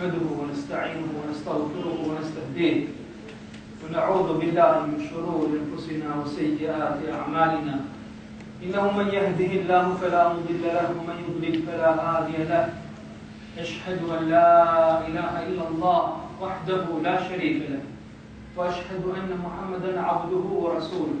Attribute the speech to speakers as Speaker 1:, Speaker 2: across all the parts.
Speaker 1: نحمده ونستعينه ونستغفره ونستهديه ونعوذ بالله من شرور انفسنا وسيئات اعمالنا انه من يهده الله فلا مضل له ومن يضلل فلا هادي له اشهد ان لا اله الا الله وحده لا شريك له واشهد ان محمدا عبده ورسوله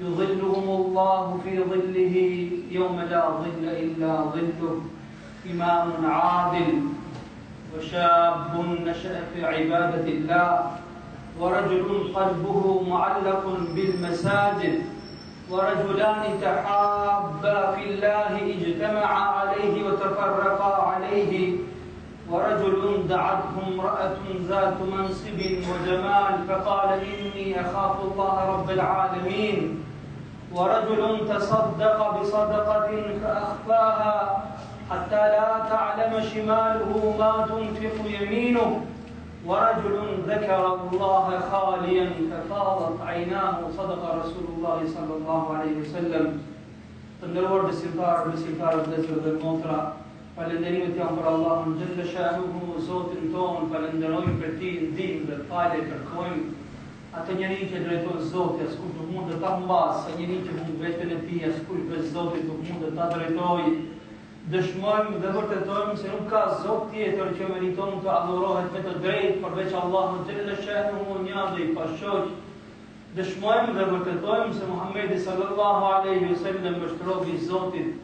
Speaker 1: يظلهم الله في ظله يوم لا ظل إلا ظله إمام عادل وشاب نشأ في عبادة الله ورجل قلبه معلق بالمساجد ورجلان تحابا في الله اجتمعا عليه وتفرقا عليه ورجل دعته امرأة ذات منصب وجمال فقال إني أخاف الله رب العالمين ورجل تصدق بصدقة فأخفاها حتى لا تعلم شماله ما تنفق يمينه ورجل ذكر الله خاليا ففاضت عيناه صدق رسول الله صلى الله عليه وسلم تنور بسيطار بسيطار بسيطار بسيطار Falënderimet janë për Allahun xhelle shanuhu, Zotin tonë, falënderojmë, prej Tij ndihmë dhe falje kërkojmë. Atë njeri që e drejton Zoti, askush nuk mundet ta humbasë, atë njeri që humb veten e tij, askush veç Zotit nuk mundet ta drejtojë. Dëshmojmë dhe vërtetojmë se nuk ka Zot tjetër që meriton të adhurohet me të drejtë përveç Allahut xhelle shanuhu, një dhe i pashoq. Dëshmojmë dhe vërtetojmë se Muhamedi sallallahu alaihi wasallam është rob i Zotit,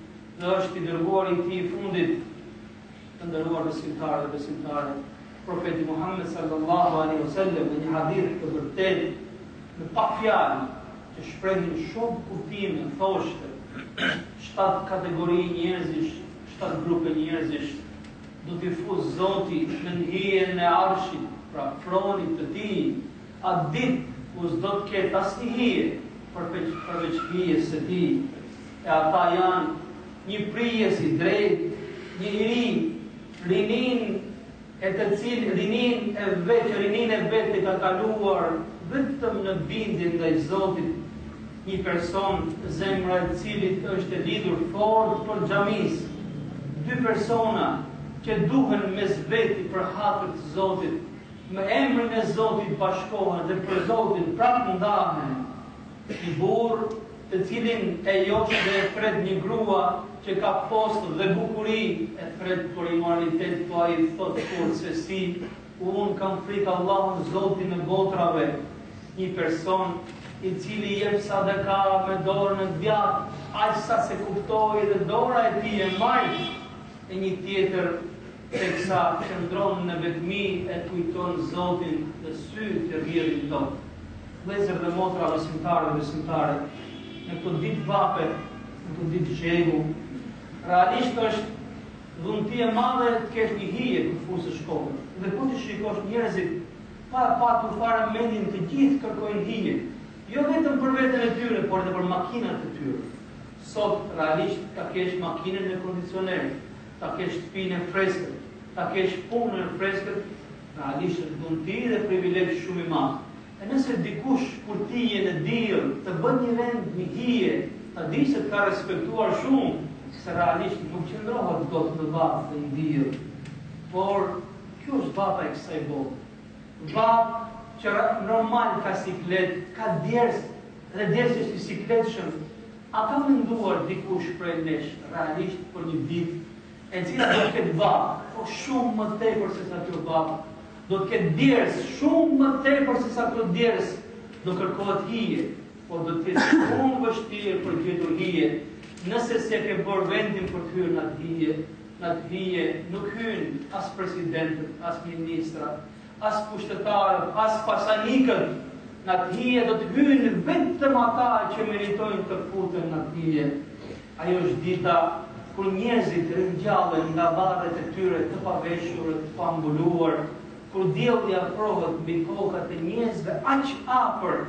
Speaker 1: Dhe është i dërguari i Tij i fundit, të nderuar besimtarë dhe besimtare, Profeti Muhammed sallallahu alejhi ve sellem në një hadith të vërtetë, me pak fjalë që shprehin shumë kuptime thoshte, Shtatë kategori njerëzish, shtatë grupe njerëzish, do t'i fusë Zoti nën hijen e Arshit, pra fronit të Tij, atë ditë ku s'do të ketë asnjë hije përveç hijes së Tij. E ata janë, një prijës i drejtë, një i ri, rininë e të cilë, rininë e vetë, që rininë e vetë e ka kaluar vetëm në bindje ndaj Zotit, një person zemra e të cilit është e lidhur fort pas xhamisë, dy persona që duhen mes veti për hatër të Zotit, në emrin e Zotit bashkohen dhe për Zotin prapë ndahen, një burrë, të cilin e josh dhe e thërret një grua që ka post dhe bukuri e thërret për imoralitet po ai thotë kurrsesi unë kam frikë Allahun Zotin e botërave një person i cili jep sadaka me dorën e djathtë aq sa s'e kupton dhe dora e tij e majtë e një tjetër Teksa qëndron në vetmi e kujton Zotin dhe sytë rrjedhin lot. Vëllezër dhe motra besimtarë dhe besimtare, në këto ditë vape, në këto ditë zhegu, realisht është dhunti e madhe të kesh një hije ku të fusësh kokën. Dhe kur t'i shikosh njerëzit pa e patur fare mendjen të gjithë kërkojnë hije, jo vetëm për veten e tyre, por edhe për makinat e tyre. Sot realisht ta kesh makinën me kondicioner, Ta kesh shtëpinë e freskët, ta kesh punën e freskët, realisht është dhunti dhe privilegj shumë i madh. E nëse dikush, kur ti je në diell, të bën një vend në hije, ta dish që të ka respektuar shumë, se realisht nuk qëndrohet dot në vapë dhe në diell. Por, kjo është vapa e kësaj bote. Vapë që normal ka siklet, ka djersë, dhe djersë është i sikletshëm, A ka menduar dikush prej nesh realisht për një ditë e cila do të ketë vapë, po shumë më tepër se sa kjo vapë, do të ketë djersë, shumë më tepër se sa kjo djersë, do kërkohet hije, por do të jetë shumë vështirë për të gjetur hije, nëse s'e ke bërë vendin për të hyrë n'atë hije, n'atë hije nuk hyjnë as presidentët, as ministrat, As pushtetarët, as pasanikët n'atë hije do të hyjnë vetëm ata që meritojnë të futen n'atë hije. Ajo është dita kur njerëzit ringjallen nga varret e tyre të paveshur e të pambuluar, kur dielli afrohet mbi kokat e njerëzve aq afër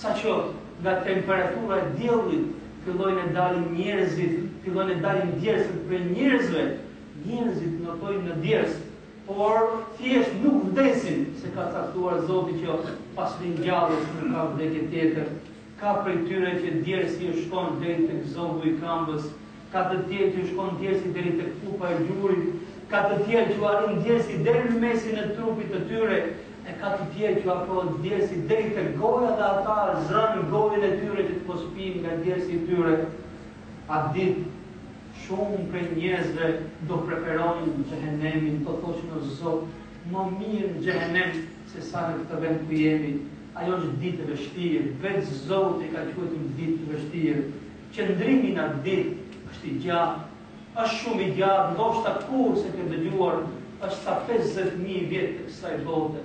Speaker 1: sa që nga temperatura e diellit fillojnë e dalin njerëzit, fillojnë e dalin djersët prej njerëzve, njerëzit notojnë në djersë. Por thjesht nuk vdesin se ka caktuar Zoti që pas ringjalljes nuk ka vdekje tjetër. Ka prej tyre që djersi ju shkon deri tek zogu i këmbës, ka të tjerë që ju shkon djersi deri tek kupa e gjurit, ka të tjerë që ju arrin djersi deri në mesin e trupit të tyre, e ka të tjerë që ju afrohet djersi deri tek goja dhe ata zënë gojën e tyre që të mos pinë nga djersi i tyre. Atë ditë, shumë prej njerëzve do preferojnë xhehenemin, do thoshin o Zot, më mirë në xhehenem se sa në këtë vend ku jemi. Ajo është ditë e vështirë, vetë Zoti e ka quajtur ditë të vështirë. Qëndrimi në atë ditë është i gjatë, është shumë i gjatë, ndoshta kurrë s'e ke dëgjuar, është sa pesëdhjetë mijë vjet të kësaj bote.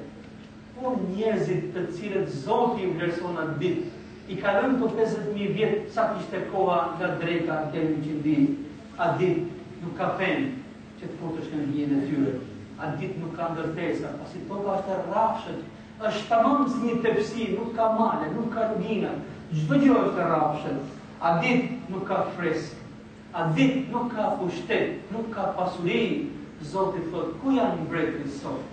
Speaker 1: Por njerëzit të cilët Zoti i vlerëson atë ditë, i kalojnë këto pesëdhjetë mijë vjet sa ç'është koha nga dreka deri në ikindi. Atë ditë nuk ka pemë që të futësh nën hijen e tyre. Atë ditë nuk ka ndërtesa, pasi toka është e rrafshët, është tamam si një tepsi, nuk ka male, nuk ka lugina, çdo gjë është e rrafshët. Atë ditë nuk ka fresk. A dit nuk ka pushtet, nuk ka pasuri, Zoti thotë ku janë mbretërit sot?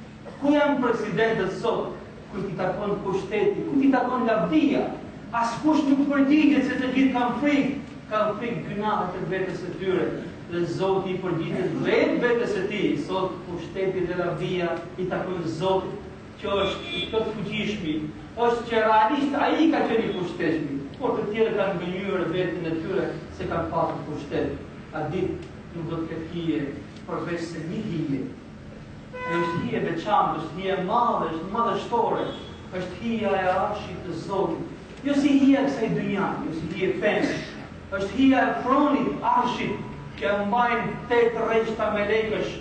Speaker 1: Ku janë presidentët sot? Kujt i takon pushteti, kujt i takon lavdia? Askush nuk përgjigjet se të gjithë kanë frikë, kanë frikë gjunahet e vetes së tyre dhe Zoti i përgjigjet vetë vetes së tij, sot pushteti dhe lavdia i takojnë Zotit. Që është i plotfuqishmi, është që realisht ai ka qenë i pushtetshmi, por të tjerët kanë gënjyer veten e tyre se kanë patur pushtet. Atë ditë nuk do të ketë hije, përveçse një hije. Dhe është hije e veçantë, është hije e madhe, është madhështore, është hija e Arshit të Zotit. Jo si hija e kësaj dynjaje, jo si hije pemë, është hija e fronit, Arshit, që e mbajnë tetë rreshta melekësh,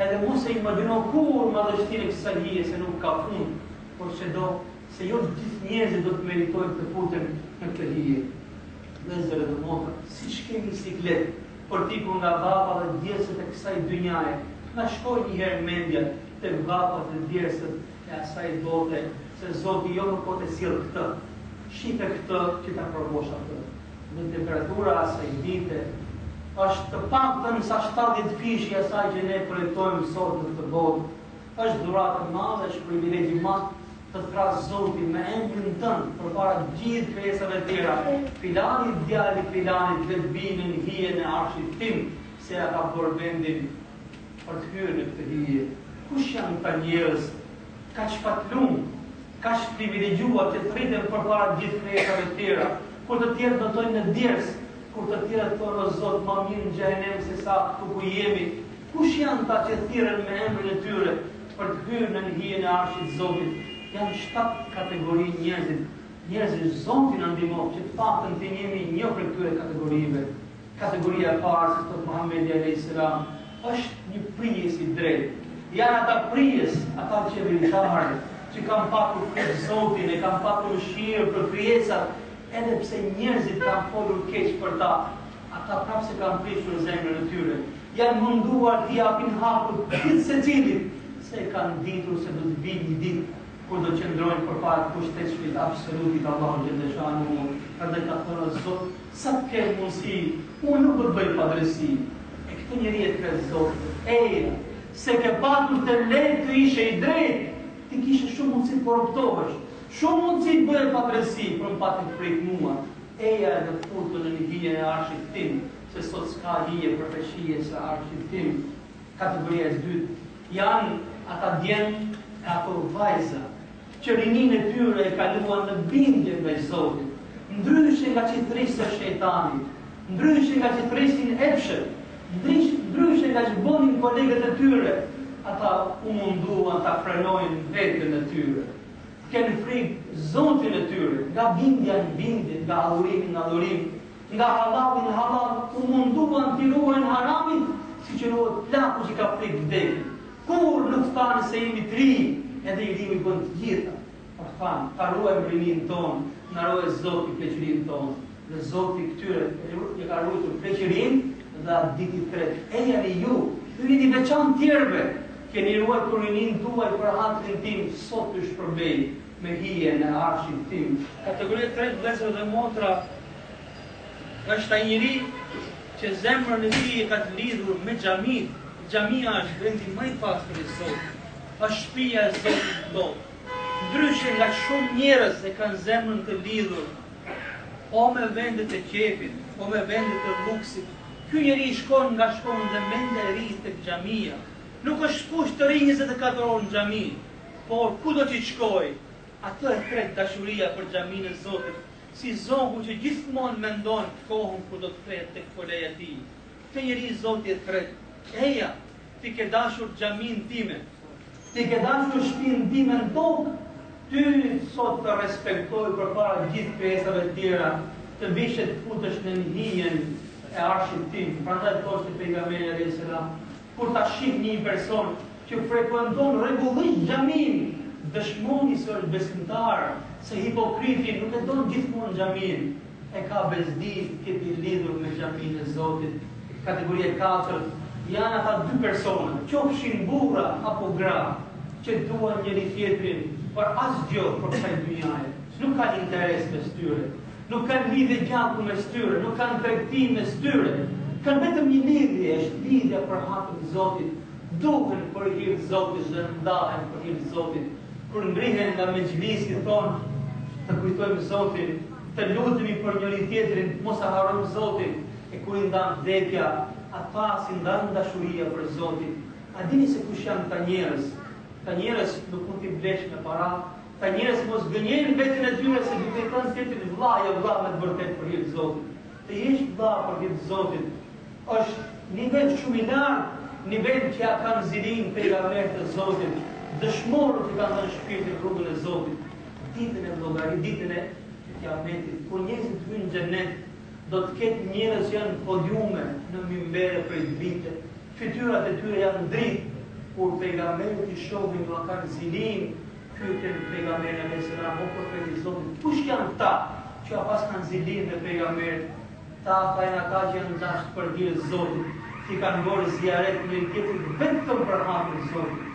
Speaker 1: Edhe unë s'e imagjinoj kurrë madhështinë e kësaj hije se nuk ka fund, por se jo të gjithë njerëzit do të meritojnë të futen në këtë hije. Vëllezër edhe motra, siç kemi siklet për t'ikur nga vapa dhe djersët e kësaj dynjaje, na shkojë një herë mendja tek vapat dhe djersët e asaj bote se Zoti jo më po ta sjell këtë, shife këtë që ta provosh atë. Në temperatura e asaj dite është të paktën sa shtatëdhjetë fishi i asaj që ne përjetojmë sot në këtë botë. Është dhuratë e madhe, është privilegj i madh të thërrasë Zoti me emrin tënd përpara të gjithë krijesave tjera, Filani djali i filanit le të vijë nën hijen e Arshit tim, se ia ka bërë vendin për të hyrë në këtë hije. Kush janë këta njerëz kaq fatlum? Kaq të privilegjuar që thërriten përpara gjithë krijesave të tjera, kur të tjerët notojnë në djersë, kur të tjerët thonë o Zot ma mirë në xhehenem se sa këtu ku jemi, kush janë këta që thirren me emrin e tyre për të hyrë nën hijen e Arshit të Zotit? Janë shtatë kategori njerëzit, njerëzish Zoti na ndihmo që të paktën të jemi një prej këtyre kategorive. Kategoria e parë, siç thotë Muhamedi alejhi selam, është një prijës i drejtë. Janë ata prijës, ata qeveritarë, që kanë patur frikë Zotin, e kanë patur mëshirë për krijesat, edhe pse njerëzit kanë folur keq për ta, ata prapë s'e kanë prishur zemrën e tyre. Janë munduar t'i japin hakun gjithsecilit, se e kanë ditur se do të vijë një ditë kur do të qëndrojnë përpara pushtetshmit absolut Allahut xhelle shanuhu, prandaj ka thënë Zot Sa të kem mundësi unë nuk do të bëj padrejtësi e këtë njeri e thërret zoti eja s'e ke patur të lejtë të ishe i drejtë ti kishe shumë mundësi të korruptohesh shumë mundësi të bëje padrejtësi por më pati frikë mua eja e do të futë nën hijen e arshit tim se sot s'ka hije përveç hijes së arshit tim kategoria e dytë janë ata djem e ato vajza. që rininë e tyre e kaluan në bindje ndaj Zotit, ndryshe nga ç'i thërriste shejtani, ndryshe nga ç'i thërrisnin epshet, ndryshe nga ç'bënin kolegët e tyre, ata u munduan ta frenojnë veten e tyre. Kenë frikë Zotin e tyre, nga bindja në bindje, nga adhurimi në adhurim, nga hallalli në hallall, u munduan t'i ruhen haramit, siç ruhet plaku që ka frikë vdekjen. Kurrë nuk thanë se jemi të rinj, edhe i riu i bën të gjitha, por thanë, ta ruajmë rininë tonë, na ruajë Zoti pleqërinë tonë, dhe Zoti këtyre ua ka ruajtur pleqërinë dhe atë ditë i thërret, ejani ju, ju jeni veçan të tjerëve, keni ruajtur rininë tuaj për hatrin tim, sot ju shpërblej me hijen e arshit tim. Kategoria e tretë, vëllezër dhe motra, Është ai njeri që zemrën e tij e ka të lidhur me xhaminë. Xhamia është vendi më i pastër i Zotit. Është shpija e Zotit në tokë. Ndryshe nga shumë njerëz e kanë zemrën të lidhur o me vendet e qejfit, o me vendet e luksit, ky njeri shkon nga shkon dhe mendja i rri tek xhamia. Nuk është kusht të rrijë njëzet e katër orë në xhami, por kudo që të shkojë, atë e thret dashuria për xhaminë e Zotit Si zogu që gjithmonë mendon kohën kur do të kthehet tek foleja e tij, këtë njeri Zoti e thret, Eja, ti ke dashur xhaminë time, ti ke dashur shpinë time në tokë, ty sot të respektoj përpara gjithë krijesave të tjera, të vish e të futesh nën hijen e Arshit tim, prandaj thoshte pejgamberi alejhi selam, Kur ta shihni një person që frekuenton rregullisht xhaminë, dëshmoni se është besimtar, se hipokriti nuk e don gjithmonë xhaminë, e ka bezdi të jetë i lidhur me xhaminë e Zotit. Kategoria e katërt janë ata dy persona, qofshin burra apo gra, që duan njëri-tjetrin për asgjë prej kësaj dynjaje, nuk kanë interes mes tyre. Nuk kanë lidhje gjaku mes tyre, nuk kanë tregti mes tyre, kanë vetëm një lidhje, është lidhja për hatër të Zotit, duhen për hir të Zotit dhe ndahen për hir të Zotit. Kur ngrihen nga mexhlisi thonë, të kujtojmë Zotin, të lutemi për njëri-tjetrin, mos e harrojmë Zotin. E kur i ndan vdekja, ata s'i ndan dashuria për Zotin. A dini se kush janë këta njerëz? Këta njerëz nuk mund t'i blesh me para, Këta njerëz mos gënjejnë veten e tyre se duke i thënë tjetrit vlla je vlla me të vërtetë për hir të Zotit. Të jesh vlla për hir të Zotit është nivel shumë i lartë, nivel që ia kanë zilinë pejgamberët e Zotit, dëshmorët që kanë dhënë shpirtin n'rrugën e Zotit. Ditën e llogarisë, ditën e Kiametit, kur njerëzit hyjnë në xhennet, do të ketë njerëz që janë n'podiume në mimbere prej drite. Fytyrat e tyre janë dritë, kur pejgamberët i shohin, ua kanë zilinë, Pyetën Pejgamberin alejhi selam, O Profet i Zotit, kush janë këta që ia paskan zilinë dhe pejgamberët? Tha, Ata janë ata që janë dashtur për hir të Zotit, që i kanë bërë zijaret njëri-tjetrit vetëm për hatër të Zotit.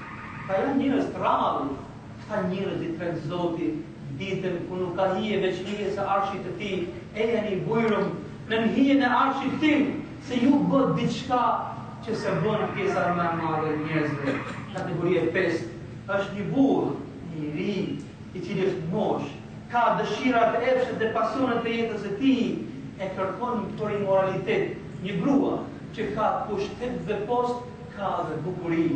Speaker 1: Këta janë njerëz të rrallë. Këta njerëz i thret Zoti ditën kur nuk ka hije veç hijes së Arshit të Tij, Ejani bujrum nën hijen e Arshit Tim, se ju bëtë diçka që s'e bënë pjesa më e madhe e njerëzve. Kategoria e pestë, Është një burrë, një i ri, i cili është në moshë, ka dëshirat, epshet dhe pasionet e jetës së tij, e kërkon për imoralitet një grua që ka pushtet dhe post, ka dhe bukuri.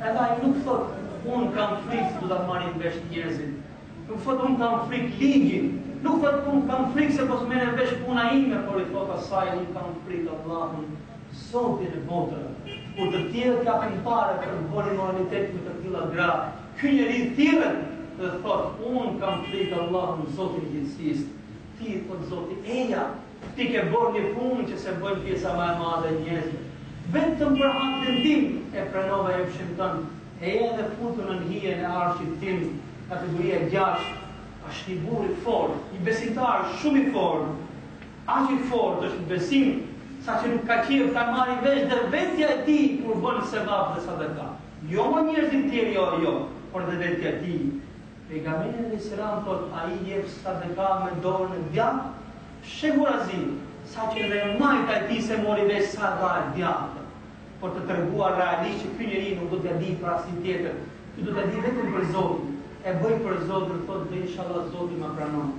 Speaker 1: Edhe ai nuk thotë, Unë kam frikë se do ta marrin vesh njerëzit. Nuk thotë, Unë kam frikë ligjin. Nuk thotë, Unë kam frikë se po s'merret vesh puna ime, por i thotë asaj, Unë kam frikë Allahun. Zotin e botëve, kur të tjerët kapin pare për të bërë imoralitet me të tilla gra, ky njeri thirret dhe thotë, unë kam frikë Allahun Zotin e gjithësisë. Atij i thotë Zoti, eja, ti ke bërë një punë që s'e bëjnë pjesa më e madhe e njerëzve. Vetëm për hatrin tim e frenove epshin tënd, eja dhe futu nën hijen e arshit tim, kategoria e gjashtë. Është një burrë i fortë, një besimtar shumë i fortë. Aq i fortë është në besim, saqë nuk ka qejf ta marri vesh dhe vetja e tij kur bën sevap dhe sadaka. Jo më njerëzit tjerë jo jo, por dhe vetja e tij. Pejgamberi alejhi selam thotë, Ai jep sadaka me dorën e djathtë, fshehurazi, saqë edhe e majta e tij s'e merr vesh sa dha e djathta. Për të treguar realisht që ky njeri nuk do t'ia dijë për asnjë tjetër, ky do t'ia dijë vetëm për Zotin, e bëj për Zotin, thotë dhe inshallah Zoti ma pranon.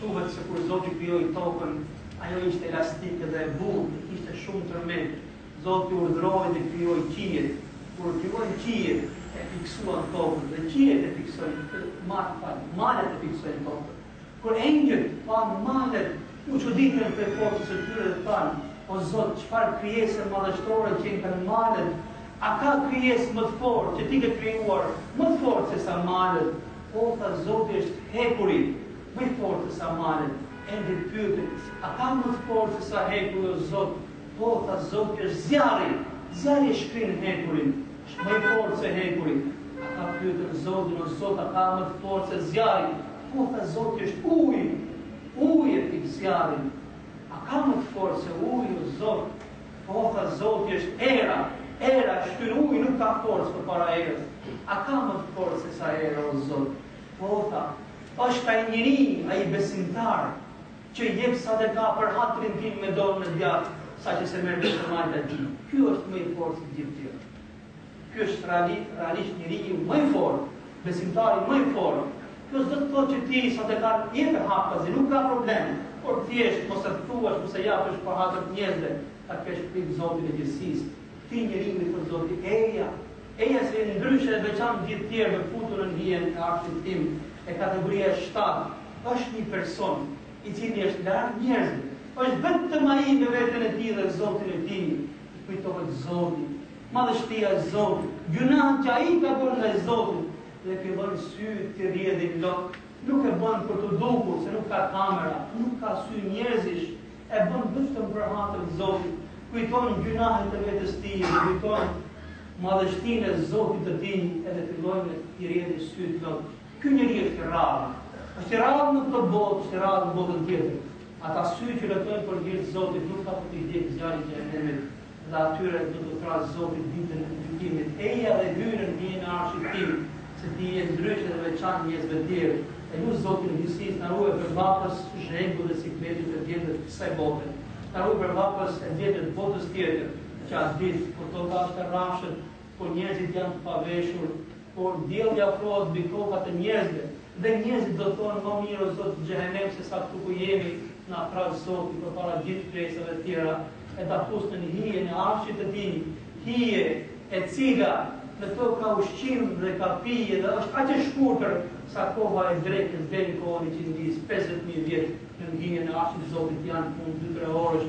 Speaker 1: Thuhet se kur Zoti krijoi tokën, ajo ishte elastike dhe e butë dhe kishte shumë tërmet. Zoti urdhëroi dhe krijoi qiejt. Kur u krijuan qiejt, e fiksuan tokën dhe qiejt e fiksojnë, më fal, malet e fiksojnë tokën. Kur engjëjt panë malet, u çuditën prej forcës së tyre dhe thanë, O Zot, çfarë krijese madhështore qenkan malet A ka krijesë më të fortë që ti ke krijuar, më të fortë se sa malet? Po, tha Zoti, është hekuri, më i fortë se sa malet. Erdhi pyetja, A ka më të fortë se sa hekuri, o Zot? Po, tha Zoti, është zjarri. Zjarri e shkrin hekurin. Është më i fortë se hekuri. Ata pyetën Zotin, O Zot, a ka më të fortë se zjarri? Po, tha Zoti, është uji. Uji e fik zjarrin. A ka më të fortë se uji, o Zot? Po tha Zoti është era, era e shtyn, uji nuk ka forcë përpara erës. A ka më të fortë se sa era o Zot? Po tha, është ai njeri, ai besimtar që jep sadaka për hatrin tim me dorën e djathtë, saqë s'e merr vesh e majta e tij. Ky është më i fortë se gjithë tjerët. Ky është realisht njeriu më i fortë, besimtari më i fortë. Kjo s'do të thotë që ti sadakanë ta japësh haptazi, nuk ka problem, por thjesht mos e thuash, mos e japësh për hatër të njerëzve, ta kesh frikë Zotin e gjithësisë. Këtij njeriu i thotë Zoti, eja, eja se je ndryshe, i veçantë gjithë tjerëve futu nën hijen e arshit tim, e kategoria e shtatë, është një person i cili është larg njerëzve, është vetëm ai me veten e tij dhe Zotin e tij, Kujtohet Zoti, madhështia e Zotit, gjynahët që ai ka bërë ndaj Zotit dhe fillojnë sytë t'i rrjedhin lot, nuk e bën për t'u dukur se nuk ka kamera, nuk ka sy njerëzish, e bën vetëm për hatër të Zotit. Kujton gjynahët e vetes së tij, kujton madhështinë e Zotit të tij, edhe fillojnë t'i rrjedhin sytë lot. Ky njeri është i rrallë. Është i rrallë në këtë botë, është i rrallë në botën tjetër. Ata sy që lotojnë për hir të Zotit nuk ka për t'i djegë zjarri i Xhehenemit dhe atyre do t'u thërrasë Zoti ditën e gjykimit. Eja dhe hyr nën hijen e Arshit tim, se ti je ndryshe dhe veçan njerëzve të tjerë. E lus Zotin e gjithësisë të na ruajë prej vapës, zhegut e sikletit të ditëve të kësaj bote. Të na ruajë prej vapës e etjes të botës tjetër, që atë ditë, kur toka është e rrafshët, kur njerëzit janë të paveshur, kur dielli afrohet mbi kokat e njerëzve dhe njerëzit do thonë më mirë o Zot xhehenem se sa këtu ku jemi na thërrastë Zoti përpara gjithë krijesave të tjera e të na fusë nën hijen e arshit të Tij, hije e cila në të ka ushqim dhe ka pije dhe është aq e shkurtër sa koha e drekës deri në kohën e iqindisë, pesëdhjetë mijë vjet nën hijen e arshit të Zotit janë punë dy-tre orësh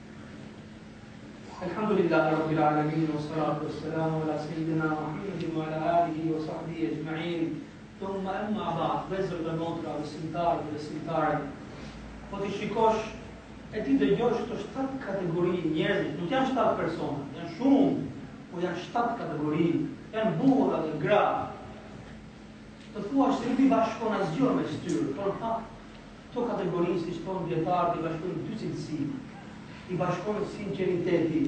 Speaker 1: Elhamdulillahi Rabbil Alamin, wa salatu wa salamu ala Sejidina Muhammedin, wa ala alihi wa sahbihi exhmain, thumma emma abad, vëllezër dhe motra, besimtarë dhe besimtare, po t'i shikosh, e t'i dëgjosh këto shtatë kategori njerëzish, nuk janë shtatë persona, janë shumë, po janë shtatë kategori, janë burra dhe gra, të thuash s'i bashkon asgjë mes tyre, por në fakt, Këto kategori, siç thonë dijetarët, i bashkojnë dy cilësi, i bashkon sinqeriteti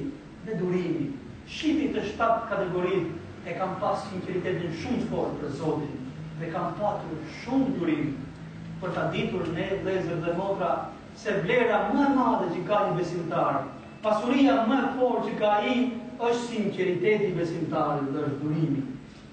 Speaker 1: dhe durimi. Shih ti të shtatë kategoritë e kanë pas sinqeritetin shumë të fortë për Zotin dhe kanë patur shumë durim për ta ditur ne vëllezër dhe motra se vlera më e madhe që ka një besimtar, pasuria më e fortë që ka ai është sinqeriteti i besimtarit dhe është durimi.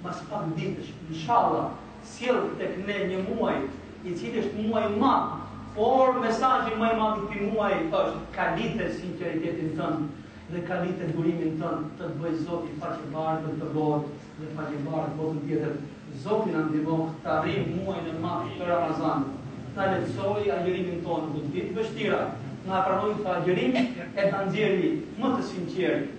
Speaker 1: Mbas pak ditësh, inshallah, sjell tek ne një muaj, i cili është muaj i madh, por mesazhi më i madh i këtij muaji është, kalite sinqeritetin tënd dhe kalite durimin tënd, të të bëjë Zoti faqebardhë në këtë botë dhe faqebardhë në botën tjetër. Zoti na ndihmoftë të arrijmë muajin e madh të Ramazanit, të na lehtësojë agjërimin tonë në këto ditë të vështira, të na pranojë këtë agjërim e të na nxjerrë më të sinqertë.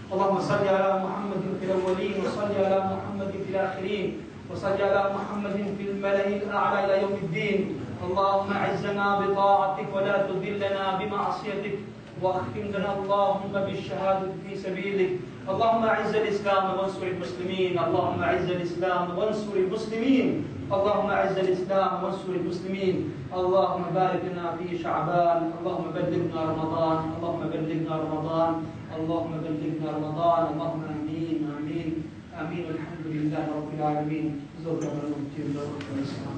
Speaker 1: اللهم صل على محمد في الاولين وصل على محمد في الاخرين وصل على محمد في الملا الاعلى الى يوم الدين اللهم اعزنا بطاعتك ولا تذلنا بمعصيتك واختمنا اللهم بالشهادة في سبيلك اللهم أعز الإسلام وانصر المسلمين اللهم أعز الإسلام وانصر المسلمين اللهم أعز الإسلام وانصر المسلمين اللهم بارك لنا في شعبان اللهم بلغنا رمضان اللهم بلغنا رمضان اللهم بلغنا رمضان اللهم آمين آمين آمين الحمد لله رب العالمين زرنا الإسلام